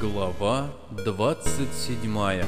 Глава 27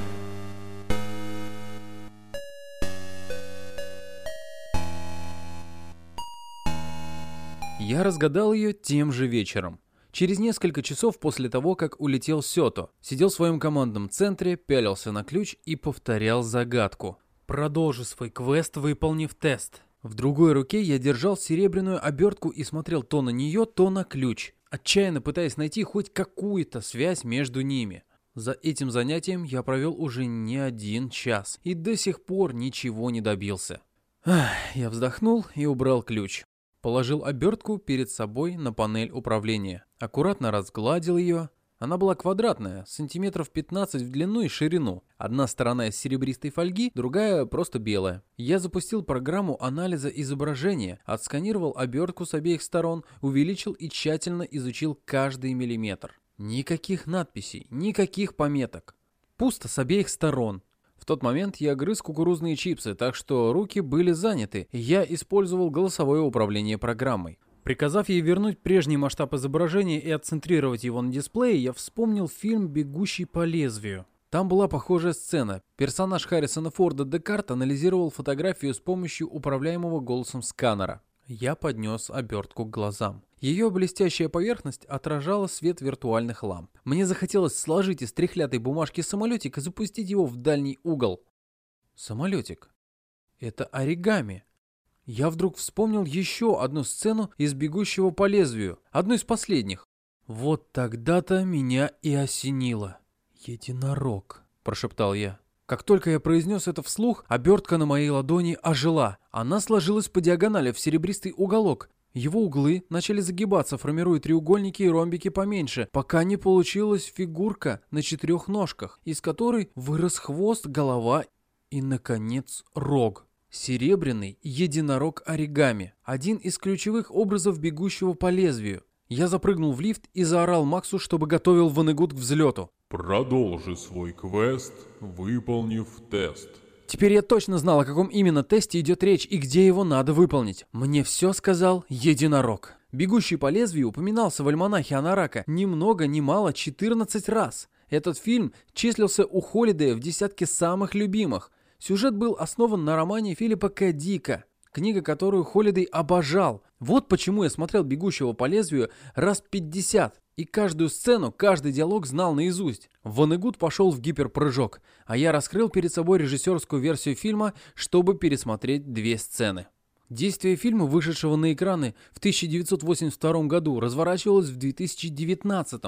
Я разгадал ее тем же вечером. Через несколько часов после того, как улетел Сёто, сидел в своем командном центре, пялился на ключ и повторял загадку. «Продолжи свой квест, выполнив тест». В другой руке я держал серебряную обертку и смотрел то на нее, то на ключ, отчаянно пытаясь найти хоть какую-то связь между ними. За этим занятием я провел уже не один час и до сих пор ничего не добился. Ах, я вздохнул и убрал ключ. Положил обертку перед собой на панель управления. Аккуратно разгладил ее. Она была квадратная, сантиметров 15 в длину и ширину. Одна сторона из серебристой фольги, другая просто белая. Я запустил программу анализа изображения, отсканировал обертку с обеих сторон, увеличил и тщательно изучил каждый миллиметр. Никаких надписей, никаких пометок. Пусто с обеих сторон. В тот момент я грыз кукурузные чипсы, так что руки были заняты, я использовал голосовое управление программой. Приказав ей вернуть прежний масштаб изображения и отцентрировать его на дисплее, я вспомнил фильм «Бегущий по лезвию». Там была похожая сцена. Персонаж Харрисона Форда Декарт анализировал фотографию с помощью управляемого голосом сканера. Я поднес обертку к глазам. Ее блестящая поверхность отражала свет виртуальных ламп. Мне захотелось сложить из трехлятой бумажки самолетик и запустить его в дальний угол. Самолетик. Это оригами. Я вдруг вспомнил еще одну сцену из «Бегущего по лезвию», одну из последних. Вот тогда-то меня и осенило. «Единорог», — прошептал я. Как только я произнес это вслух, обертка на моей ладони ожила. Она сложилась по диагонали в серебристый уголок. Его углы начали загибаться, формируя треугольники и ромбики поменьше, пока не получилась фигурка на четырех ножках, из которой вырос хвост, голова и, наконец, рог. Серебряный единорог оригами. Один из ключевых образов бегущего по лезвию. Я запрыгнул в лифт и заорал Максу, чтобы готовил Ванегут к взлету. Продолжи свой квест, выполнив тест. Теперь я точно знал, о каком именно тесте идет речь и где его надо выполнить. Мне все сказал единорог. Бегущий по лезвию упоминался в альманахе Анарака ни много ни мало 14 раз. Этот фильм числился у Холидея в десятке самых любимых. Сюжет был основан на романе Филиппа К. Дика, книга, которую Холидей обожал. Вот почему я смотрел «Бегущего по лезвию» раз 50. И каждую сцену, каждый диалог знал наизусть. Ванегут пошел в гиперпрыжок, а я раскрыл перед собой режиссерскую версию фильма, чтобы пересмотреть две сцены. Действие фильма, вышедшего на экраны в 1982 году, разворачивалось в 2019.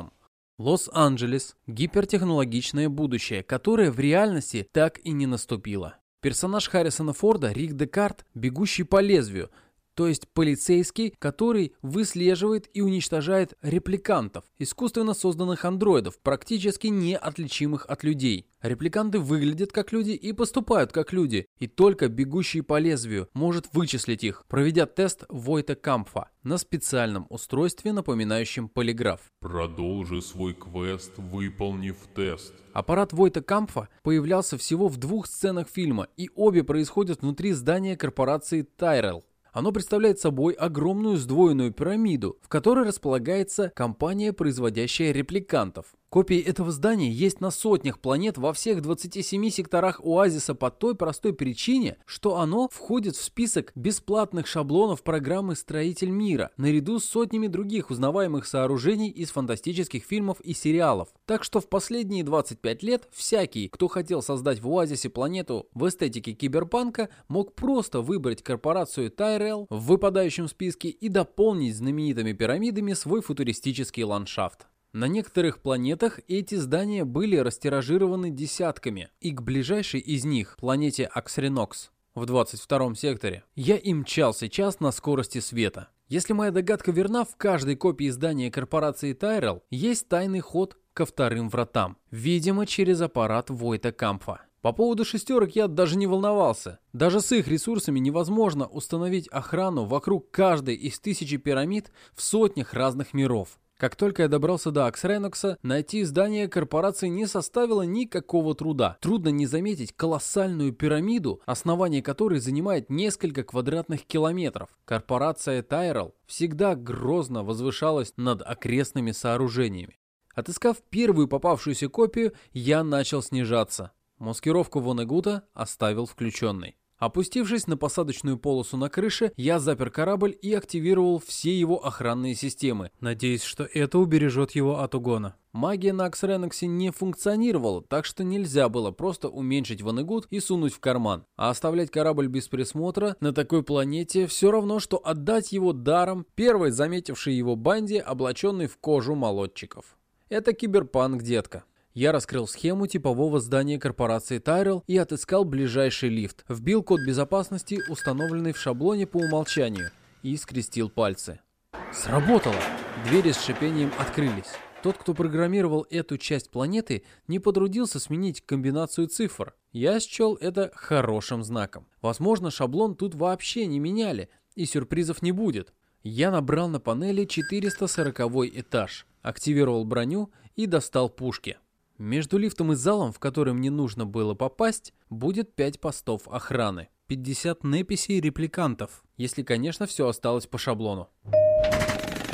Лос-Анджелес – гипертехнологичное будущее, которое в реальности так и не наступило. Персонаж Харрисона Форда, Рик Декарт, бегущий по лезвию, то есть полицейский, который выслеживает и уничтожает репликантов, искусственно созданных андроидов, практически неотличимых от людей. Репликанты выглядят как люди и поступают как люди, и только бегущий по лезвию может вычислить их, проведя тест Войта Кампфа на специальном устройстве, напоминающем полиграф. Продолжи свой квест, выполнив тест. Аппарат Войта Кампфа появлялся всего в двух сценах фильма, и обе происходят внутри здания корпорации Тайрелл. Оно представляет собой огромную сдвоенную пирамиду, в которой располагается компания, производящая репликантов. Копии этого здания есть на сотнях планет во всех 27 секторах оазиса по той простой причине, что оно входит в список бесплатных шаблонов программы «Строитель мира», наряду с сотнями других узнаваемых сооружений из фантастических фильмов и сериалов. Так что в последние 25 лет всякий, кто хотел создать в оазисе планету в эстетике киберпанка, мог просто выбрать корпорацию Тайрел в выпадающем списке и дополнить знаменитыми пирамидами свой футуристический ландшафт. На некоторых планетах эти здания были растиражированы десятками, и к ближайшей из них, планете Аксренокс, в 22 секторе, я и мчался час на скорости света. Если моя догадка верна, в каждой копии здания корпорации Тайрел есть тайный ход ко вторым вратам, видимо, через аппарат Войта Кампфа. По поводу шестерок я даже не волновался. Даже с их ресурсами невозможно установить охрану вокруг каждой из тысячи пирамид в сотнях разных миров. Как только я добрался до Аксренокса, найти здание корпорации не составило никакого труда. Трудно не заметить колоссальную пирамиду, основание которой занимает несколько квадратных километров. Корпорация Тайрел всегда грозно возвышалась над окрестными сооружениями. Отыскав первую попавшуюся копию, я начал снижаться. Маскировку Вонегута оставил включенной. Опустившись на посадочную полосу на крыше, я запер корабль и активировал все его охранные системы, надеясь, что это убережет его от угона. Магия на Аксреноксе не функционировала, так что нельзя было просто уменьшить Ванегут и сунуть в карман. А оставлять корабль без присмотра на такой планете все равно, что отдать его даром первой заметившей его банде, облаченной в кожу молодчиков. Это киберпанк, детка. Я раскрыл схему типового здания корпорации Tyrell и отыскал ближайший лифт, вбил код безопасности, установленный в шаблоне по умолчанию, и скрестил пальцы. Сработало! Двери с шипением открылись. Тот, кто программировал эту часть планеты, не потрудился сменить комбинацию цифр. Я счел это хорошим знаком. Возможно, шаблон тут вообще не меняли, и сюрпризов не будет. Я набрал на панели 440 этаж, активировал броню и достал пушки. Между лифтом и залом, в который мне нужно было попасть, будет 5 постов охраны. 50 неписей репликантов, если, конечно, все осталось по шаблону.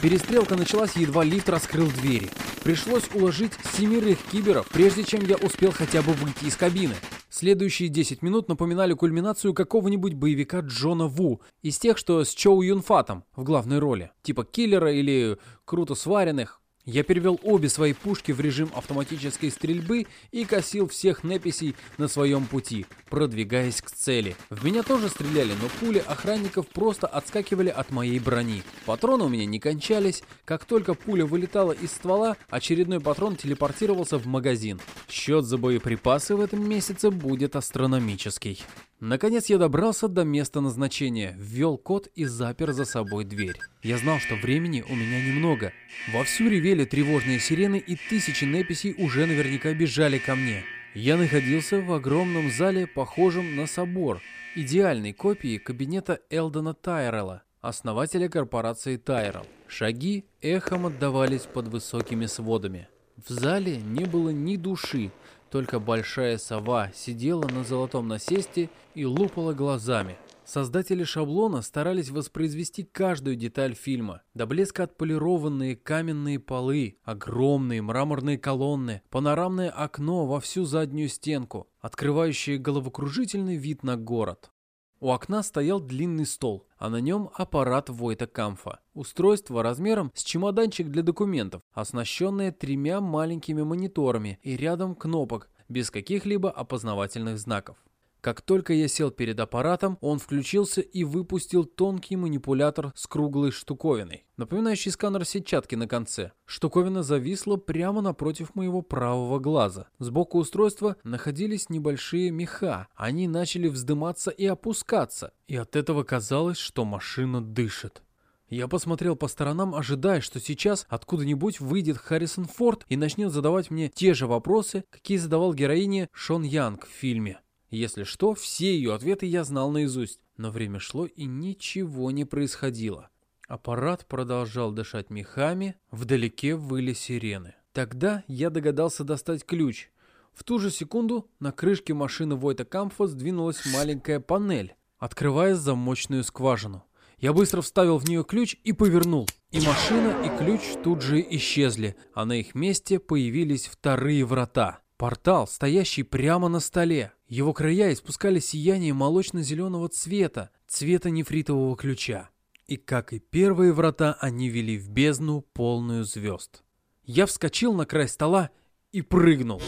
Перестрелка началась, едва лифт раскрыл двери. Пришлось уложить семерых киберов, прежде чем я успел хотя бы выйти из кабины. Следующие 10 минут напоминали кульминацию какого-нибудь боевика Джона Ву, из тех, что с Чоу Юнфатом в главной роли, типа киллера или круто сваренных, я перевел обе свои пушки в режим автоматической стрельбы и косил всех неписей на своем пути, продвигаясь к цели. В меня тоже стреляли, но пули охранников просто отскакивали от моей брони. Патроны у меня не кончались. Как только пуля вылетала из ствола, очередной патрон телепортировался в магазин. Счет за боеприпасы в этом месяце будет астрономический. Наконец я добрался до места назначения, ввел код и запер за собой дверь. Я знал, что времени у меня немного. Вовсю ревели тревожные сирены и тысячи неписей уже наверняка бежали ко мне. Я находился в огромном зале, похожем на собор, идеальной копии кабинета Элдона Тайрелла, основателя корпорации Тайрелл. Шаги эхом отдавались под высокими сводами. В зале не было ни души, только большая сова сидела на золотом насесте и лупала глазами. Создатели шаблона старались воспроизвести каждую деталь фильма. До блеска отполированные каменные полы, огромные мраморные колонны, панорамное окно во всю заднюю стенку, открывающее головокружительный вид на город. У окна стоял длинный стол, а на нем аппарат Войта Камфа. Устройство размером с чемоданчик для документов, оснащенное тремя маленькими мониторами и рядом кнопок, без каких-либо опознавательных знаков. Как только я сел перед аппаратом, он включился и выпустил тонкий манипулятор с круглой штуковиной, напоминающий сканер сетчатки на конце. Штуковина зависла прямо напротив моего правого глаза. Сбоку устройства находились небольшие меха. Они начали вздыматься и опускаться, и от этого казалось, что машина дышит. Я посмотрел по сторонам, ожидая, что сейчас откуда-нибудь выйдет Харрисон Форд и начнет задавать мне те же вопросы, какие задавал героине Шон Янг в фильме. Если что, все ее ответы я знал наизусть, но время шло и ничего не происходило. Аппарат продолжал дышать мехами, вдалеке выли сирены. Тогда я догадался достать ключ. В ту же секунду на крышке машины Войта Камфа сдвинулась маленькая панель, открывая замочную скважину. Я быстро вставил в нее ключ и повернул. И машина, и ключ тут же исчезли, а на их месте появились вторые врата. Портал, стоящий прямо на столе. Его края испускали сияние молочно-зеленого цвета, цвета нефритового ключа. И как и первые врата, они вели в бездну, полную звезд. Я вскочил на край стола и прыгнул.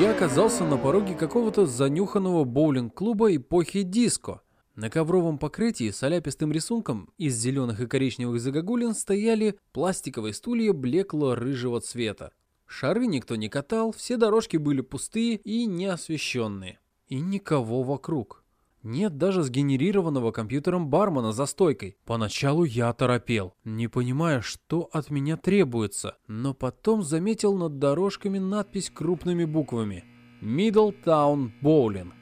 Я оказался на пороге какого-то занюханного боулинг-клуба эпохи диско. На ковровом покрытии с оляпистым рисунком из зеленых и коричневых загогулин стояли пластиковые стулья блекло-рыжего цвета. Шары никто не катал, все дорожки были пустые и неосвещенные. И никого вокруг. Нет даже сгенерированного компьютером бармена за стойкой. Поначалу я торопел, не понимая, что от меня требуется, но потом заметил над дорожками надпись крупными буквами «Middletown Bowling».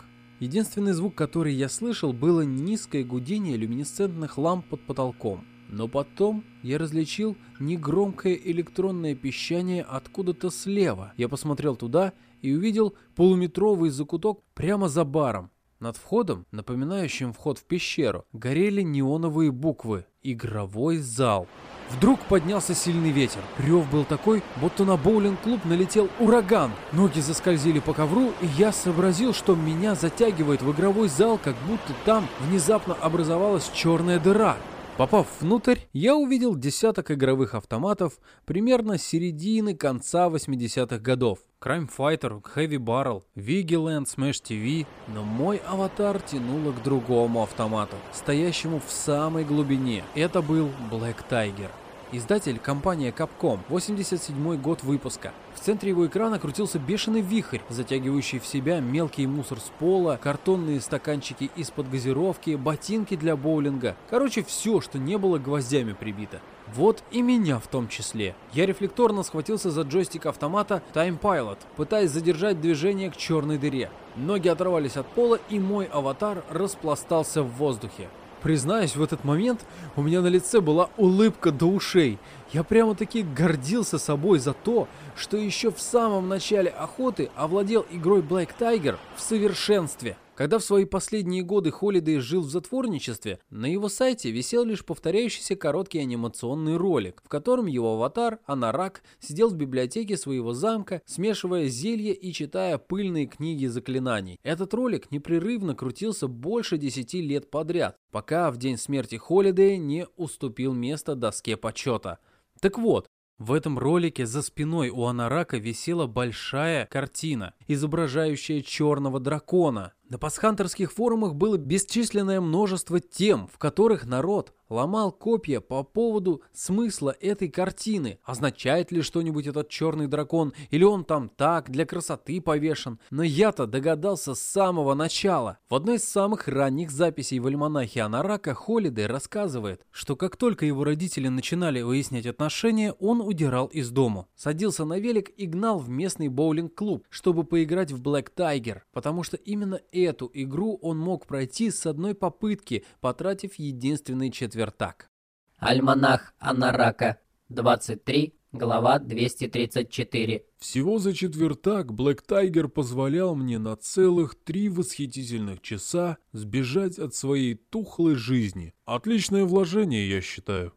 Единственный звук, который я слышал, было низкое гудение люминесцентных ламп под потолком. Но потом я различил негромкое электронное пищание откуда-то слева. Я посмотрел туда и увидел полуметровый закуток прямо за баром. Над входом, напоминающим вход в пещеру, горели неоновые буквы «Игровой зал». Вдруг поднялся сильный ветер. Рев был такой, будто на боулинг-клуб налетел ураган. Ноги заскользили по ковру, и я сообразил, что меня затягивает в игровой зал, как будто там внезапно образовалась черная дыра. Попав внутрь, я увидел десяток игровых автоматов примерно середины конца 80-х годов. Crime Fighter, Heavy Barrel, Vigilant, Smash TV, но мой аватар тянуло к другому автомату, стоящему в самой глубине. Это был Black Tiger. Издатель – компания Capcom, 87 год выпуска. В центре его экрана крутился бешеный вихрь, затягивающий в себя мелкий мусор с пола, картонные стаканчики из-под газировки, ботинки для боулинга. Короче, все, что не было гвоздями прибито. Вот и меня в том числе. Я рефлекторно схватился за джойстик автомата Time Pilot, пытаясь задержать движение к черной дыре. Ноги оторвались от пола, и мой аватар распластался в воздухе. Признаюсь, в этот момент у меня на лице была улыбка до ушей. Я прямо-таки гордился собой за то, что еще в самом начале охоты овладел игрой Black Tiger в совершенстве. Когда в свои последние годы Холидей жил в затворничестве, на его сайте висел лишь повторяющийся короткий анимационный ролик, в котором его аватар, Анарак, сидел в библиотеке своего замка, смешивая зелья и читая пыльные книги заклинаний. Этот ролик непрерывно крутился больше 10 лет подряд, пока в день смерти Холидея не уступил место доске почета. Так вот, в этом ролике за спиной у Анарака висела большая картина, изображающая черного дракона. На пасхантерских форумах было бесчисленное множество тем, в которых народ ломал копья по поводу смысла этой картины. Означает ли что-нибудь этот черный дракон, или он там так, для красоты повешен. Но я-то догадался с самого начала. В одной из самых ранних записей в альманахе Анарака Холидей рассказывает, что как только его родители начинали выяснять отношения, он удирал из дому. Садился на велик и гнал в местный боулинг-клуб, чтобы поиграть в Black Tiger, потому что именно эту игру он мог пройти с одной попытки, потратив единственный четвертак. Альманах Анарака, 23, глава 234. Всего за четвертак Блэк Тайгер позволял мне на целых три восхитительных часа сбежать от своей тухлой жизни. Отличное вложение, я считаю.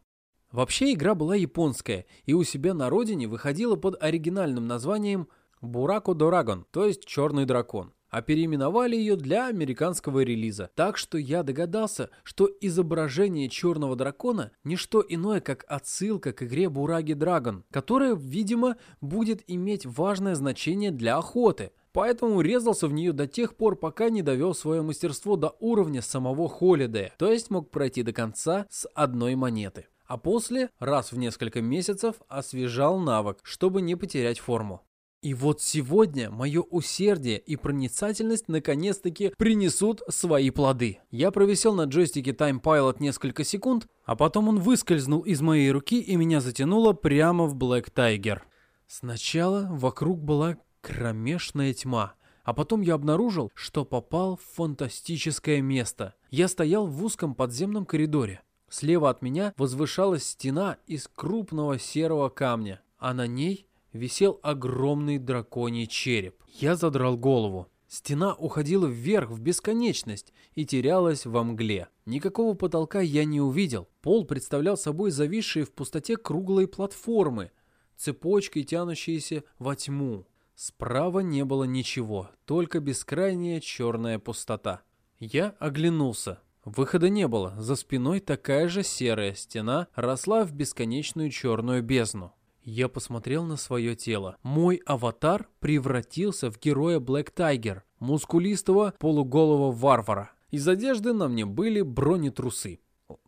Вообще игра была японская и у себя на родине выходила под оригинальным названием Бурако Дорагон, то есть Черный дракон а переименовали ее для американского релиза. Так что я догадался, что изображение черного дракона не что иное, как отсылка к игре Бураги Драгон, которая, видимо, будет иметь важное значение для охоты. Поэтому резался в нее до тех пор, пока не довел свое мастерство до уровня самого Холидея, то есть мог пройти до конца с одной монеты. А после, раз в несколько месяцев, освежал навык, чтобы не потерять форму. И вот сегодня мое усердие и проницательность наконец-таки принесут свои плоды. Я провисел на джойстике Time Pilot несколько секунд, а потом он выскользнул из моей руки и меня затянуло прямо в Black Tiger. Сначала вокруг была кромешная тьма, а потом я обнаружил, что попал в фантастическое место. Я стоял в узком подземном коридоре. Слева от меня возвышалась стена из крупного серого камня, а на ней висел огромный драконий череп. Я задрал голову. Стена уходила вверх в бесконечность и терялась во мгле. Никакого потолка я не увидел. Пол представлял собой зависшие в пустоте круглые платформы, цепочкой тянущиеся во тьму. Справа не было ничего, только бескрайняя черная пустота. Я оглянулся. Выхода не было, за спиной такая же серая стена росла в бесконечную черную бездну. Я посмотрел на свое тело. Мой аватар превратился в героя Блэк Тайгер, мускулистого полуголого варвара. Из одежды на мне были бронетрусы.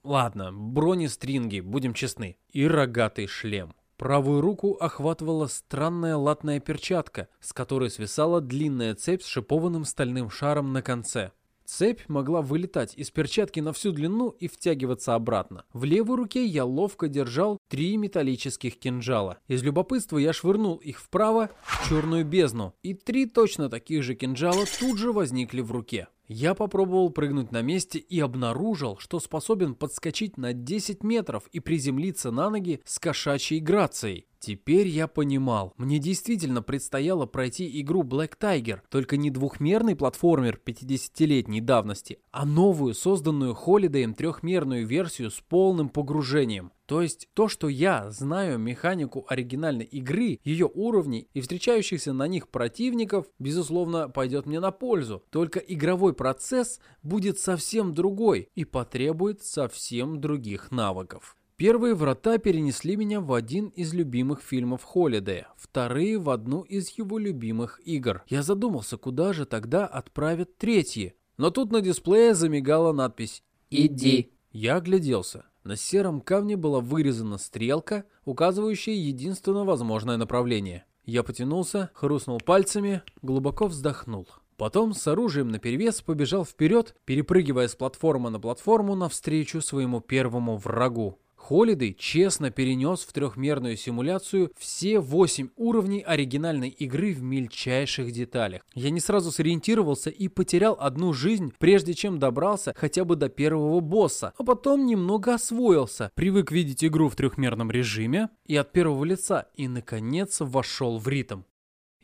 Ладно, бронестринги, будем честны. И рогатый шлем. Правую руку охватывала странная латная перчатка, с которой свисала длинная цепь с шипованным стальным шаром на конце. Цепь могла вылетать из перчатки на всю длину и втягиваться обратно. В левой руке я ловко держал три металлических кинжала. Из любопытства я швырнул их вправо в черную бездну, и три точно таких же кинжала тут же возникли в руке. Я попробовал прыгнуть на месте и обнаружил, что способен подскочить на 10 метров и приземлиться на ноги с кошачьей грацией. Теперь я понимал, мне действительно предстояло пройти игру Black Tiger, только не двухмерный платформер 50-летней давности, а новую, созданную Холидеем трехмерную версию с полным погружением. То есть то, что я знаю механику оригинальной игры, ее уровней и встречающихся на них противников, безусловно, пойдет мне на пользу. Только игровой процесс будет совсем другой и потребует совсем других навыков. Первые врата перенесли меня в один из любимых фильмов Холидея, вторые в одну из его любимых игр. Я задумался, куда же тогда отправят третьи. Но тут на дисплее замигала надпись «Иди». Я огляделся. На сером камне была вырезана стрелка, указывающая единственно возможное направление. Я потянулся, хрустнул пальцами, глубоко вздохнул. Потом с оружием наперевес побежал вперед, перепрыгивая с платформы на платформу навстречу своему первому врагу. Холидей честно перенес в трехмерную симуляцию все 8 уровней оригинальной игры в мельчайших деталях. Я не сразу сориентировался и потерял одну жизнь, прежде чем добрался хотя бы до первого босса, а потом немного освоился, привык видеть игру в трехмерном режиме и от первого лица и, наконец, вошел в ритм.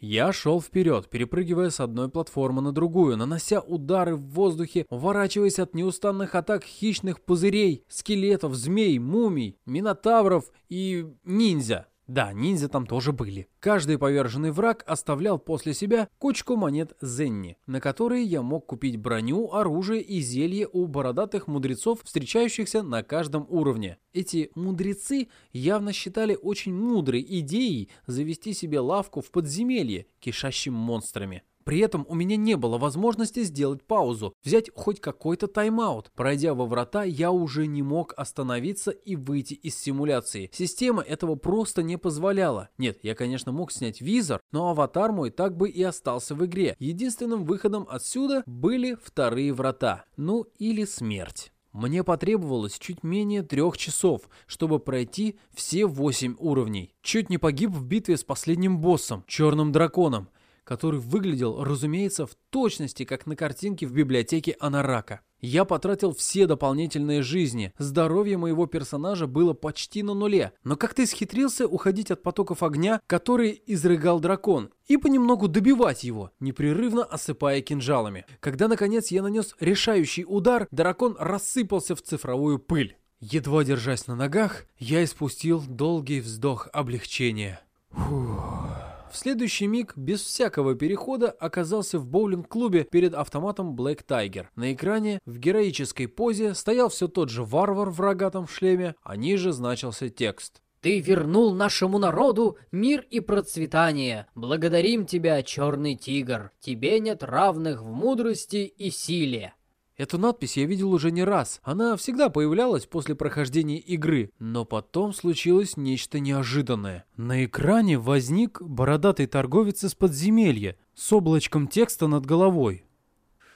Я шел вперед, перепрыгивая с одной платформы на другую, нанося удары в воздухе, уворачиваясь от неустанных атак хищных пузырей, скелетов, змей, мумий, минотавров и ниндзя. Да, ниндзя там тоже были. Каждый поверженный враг оставлял после себя кучку монет Зенни, на которые я мог купить броню, оружие и зелье у бородатых мудрецов, встречающихся на каждом уровне. Эти мудрецы явно считали очень мудрой идеей завести себе лавку в подземелье, кишащим монстрами. При этом у меня не было возможности сделать паузу, взять хоть какой-то тайм-аут. Пройдя во врата, я уже не мог остановиться и выйти из симуляции. Система этого просто не позволяла. Нет, я, конечно, мог снять визор, но аватар мой так бы и остался в игре. Единственным выходом отсюда были вторые врата. Ну или смерть. Мне потребовалось чуть менее трех часов, чтобы пройти все восемь уровней. Чуть не погиб в битве с последним боссом, черным драконом который выглядел, разумеется, в точности, как на картинке в библиотеке Анарака. Я потратил все дополнительные жизни, здоровье моего персонажа было почти на нуле, но как-то исхитрился уходить от потоков огня, которые изрыгал дракон, и понемногу добивать его, непрерывно осыпая кинжалами. Когда, наконец, я нанес решающий удар, дракон рассыпался в цифровую пыль. Едва держась на ногах, я испустил долгий вздох облегчения. Фух. В следующий миг, без всякого перехода, оказался в боулинг-клубе перед автоматом Black Tiger. На экране в героической позе стоял все тот же варвар в рогатом шлеме, а ниже значился текст. Ты вернул нашему народу мир и процветание. Благодарим тебя, черный тигр. Тебе нет равных в мудрости и силе. Эту надпись я видел уже не раз. Она всегда появлялась после прохождения игры. Но потом случилось нечто неожиданное. На экране возник бородатый торговец из подземелья с облачком текста над головой.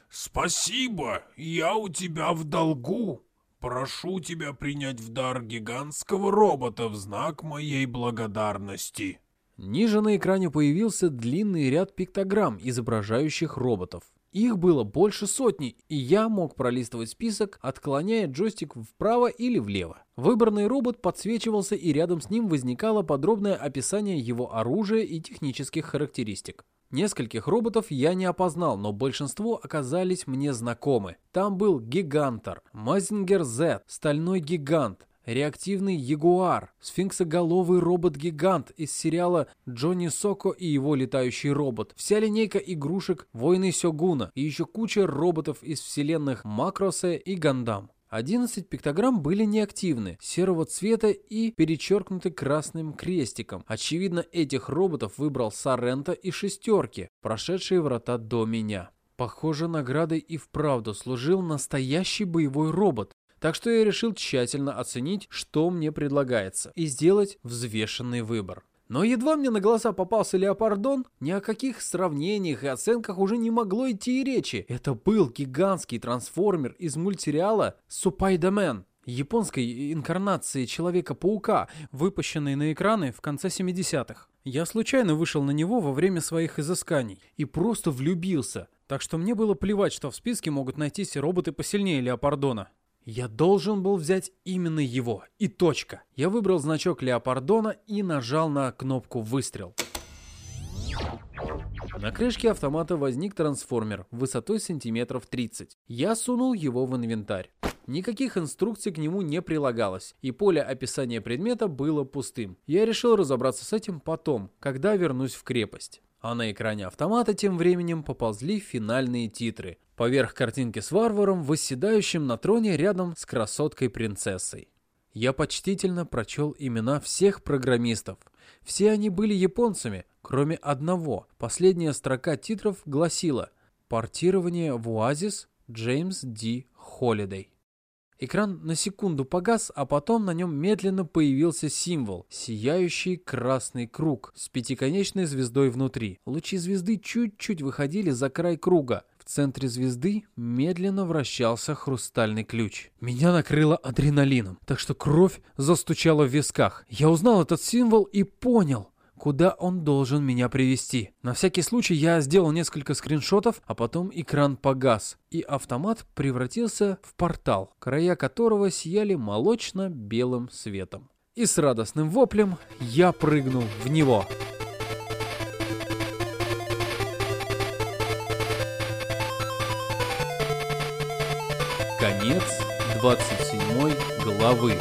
«Спасибо, я у тебя в долгу. Прошу тебя принять в дар гигантского робота в знак моей благодарности». Ниже на экране появился длинный ряд пиктограмм, изображающих роботов. Их было больше сотни, и я мог пролистывать список, отклоняя джойстик вправо или влево. Выбранный робот подсвечивался, и рядом с ним возникало подробное описание его оружия и технических характеристик. Нескольких роботов я не опознал, но большинство оказались мне знакомы. Там был Гигантор, Мазингер Z, Стальной Гигант, Реактивный Ягуар, сфинксоголовый робот-гигант из сериала «Джонни Соко и его летающий робот», вся линейка игрушек «Войны Сёгуна» и еще куча роботов из вселенных Макросе и Гандам. 11 пиктограмм были неактивны, серого цвета и перечеркнуты красным крестиком. Очевидно, этих роботов выбрал Сарента и Шестерки, прошедшие врата до меня. Похоже, наградой и вправду служил настоящий боевой робот, так что я решил тщательно оценить, что мне предлагается, и сделать взвешенный выбор. Но едва мне на глаза попался Леопардон, ни о каких сравнениях и оценках уже не могло идти и речи. Это был гигантский трансформер из мультсериала «Супайдамен», японской инкарнации Человека-паука, выпущенной на экраны в конце 70-х. Я случайно вышел на него во время своих изысканий и просто влюбился, так что мне было плевать, что в списке могут найтись роботы посильнее Леопардона. Я должен был взять именно его. И точка. Я выбрал значок Леопардона и нажал на кнопку «Выстрел». На крышке автомата возник трансформер высотой сантиметров 30. Я сунул его в инвентарь. Никаких инструкций к нему не прилагалось, и поле описания предмета было пустым. Я решил разобраться с этим потом, когда вернусь в крепость. А на экране автомата тем временем поползли финальные титры. Поверх картинки с варваром, восседающим на троне рядом с красоткой-принцессой. Я почтительно прочел имена всех программистов. Все они были японцами, кроме одного. Последняя строка титров гласила «Портирование в Оазис Джеймс Ди Холидей». Экран на секунду погас, а потом на нем медленно появился символ – сияющий красный круг с пятиконечной звездой внутри. Лучи звезды чуть-чуть выходили за край круга. В центре звезды медленно вращался хрустальный ключ. Меня накрыло адреналином, так что кровь застучала в висках. Я узнал этот символ и понял, куда он должен меня привести. На всякий случай я сделал несколько скриншотов, а потом экран погас, и автомат превратился в портал, края которого сияли молочно-белым светом. И с радостным воплем я прыгнул в него. Конец 27 главы.